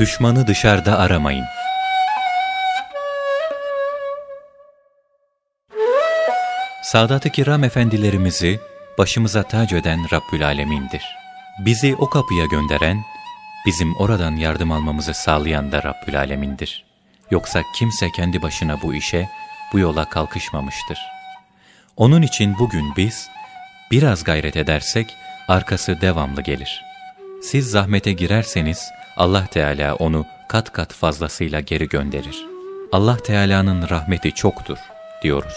Düşmanı dışarıda aramayın. Sadat-ı Kiram efendilerimizi başımıza tac eden Rabbül Alemin'dir. Bizi o kapıya gönderen, bizim oradan yardım almamızı sağlayan da Rabbül Alemin'dir. Yoksa kimse kendi başına bu işe, bu yola kalkışmamıştır. Onun için bugün biz, biraz gayret edersek, arkası devamlı gelir. Siz zahmete girerseniz, Allah Teala onu kat kat fazlasıyla geri gönderir. Allah Teala'nın rahmeti çoktur, diyoruz.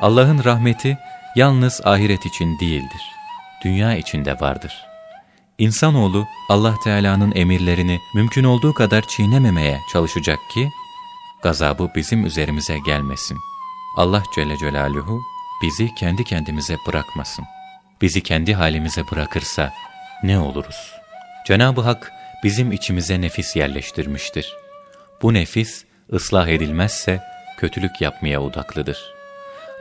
Allah'ın rahmeti, yalnız ahiret için değildir. Dünya içinde vardır. İnsanoğlu Allah Teala'nın emirlerini mümkün olduğu kadar çiğnememeye çalışacak ki gazabı bizim üzerimize gelmesin. Allah Celle Celaluhu bizi kendi kendimize bırakmasın. Bizi kendi halimize bırakırsa ne oluruz? Cenab-ı Hak bizim içimize nefis yerleştirmiştir. Bu nefis ıslah edilmezse kötülük yapmaya odaklıdır.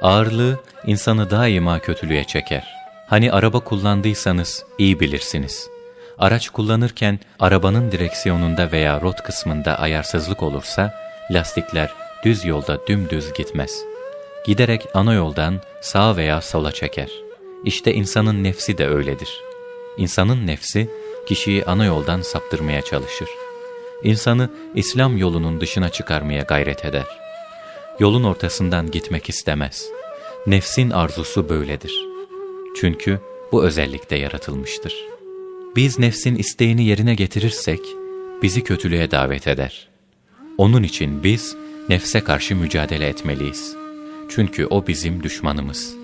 Ağırlığı insanı daima kötülüğe çeker. Hani araba kullandıysanız iyi bilirsiniz. Araç kullanırken arabanın direksiyonunda veya rot kısmında ayarsızlık olursa lastikler düz yolda dümdüz gitmez. Giderek ana yoldan sağa veya sola çeker. İşte insanın nefsi de öyledir. İnsanın nefsi kişiyi ana yoldan saptırmaya çalışır. İnsanı İslam yolunun dışına çıkarmaya gayret eder. Yolun ortasından gitmek istemez. Nefsin arzusu böyledir. Çünkü bu özellikte yaratılmıştır. Biz nefsin isteğini yerine getirirsek, bizi kötülüğe davet eder. Onun için biz nefse karşı mücadele etmeliyiz. Çünkü o bizim düşmanımız.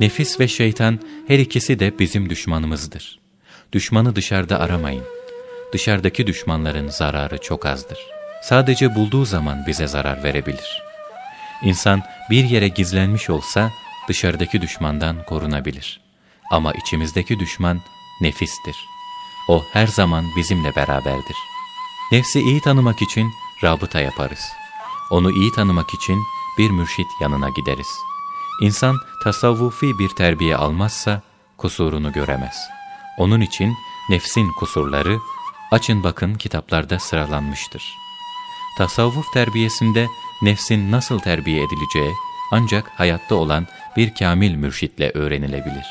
Nefis ve şeytan her ikisi de bizim düşmanımızdır. Düşmanı dışarıda aramayın. Dışarıdaki düşmanların zararı çok azdır. Sadece bulduğu zaman bize zarar verebilir. İnsan bir yere gizlenmiş olsa dışarıdaki düşmandan korunabilir. Ama içimizdeki düşman nefistir. O her zaman bizimle beraberdir. Nefsi iyi tanımak için rabıta yaparız. Onu iyi tanımak için bir mürşit yanına gideriz. İnsan tasavvufi bir terbiye almazsa kusurunu göremez. Onun için nefsin kusurları açın bakın kitaplarda sıralanmıştır. Tasavvuf terbiyesinde nefsin nasıl terbiye edileceği ancak hayatta olan bir kamil mürşitle öğrenilebilir.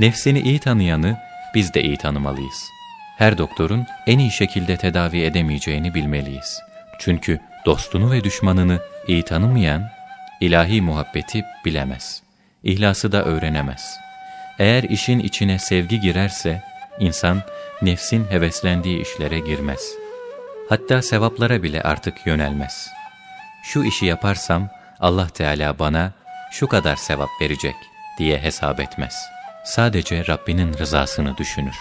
Nefsini iyi tanıyanı biz de iyi tanımalıyız. Her doktorun en iyi şekilde tedavi edemeyeceğini bilmeliyiz. Çünkü dostunu ve düşmanını iyi tanımayan, ilahi muhabbeti bilemez. İhlası da öğrenemez. Eğer işin içine sevgi girerse, insan nefsin heveslendiği işlere girmez. Hatta sevaplara bile artık yönelmez. Şu işi yaparsam Allah Teala bana şu kadar sevap verecek diye hesap etmez. Sadece Rabbinin rızasını düşünür.